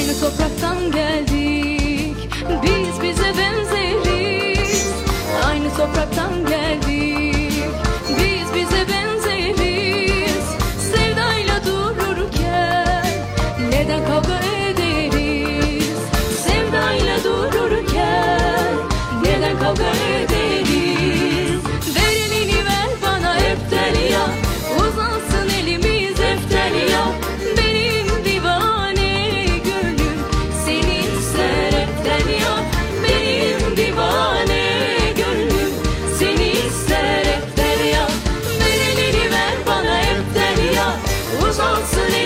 Aynı topraktan geldik. Biz bize benzeriz 多少次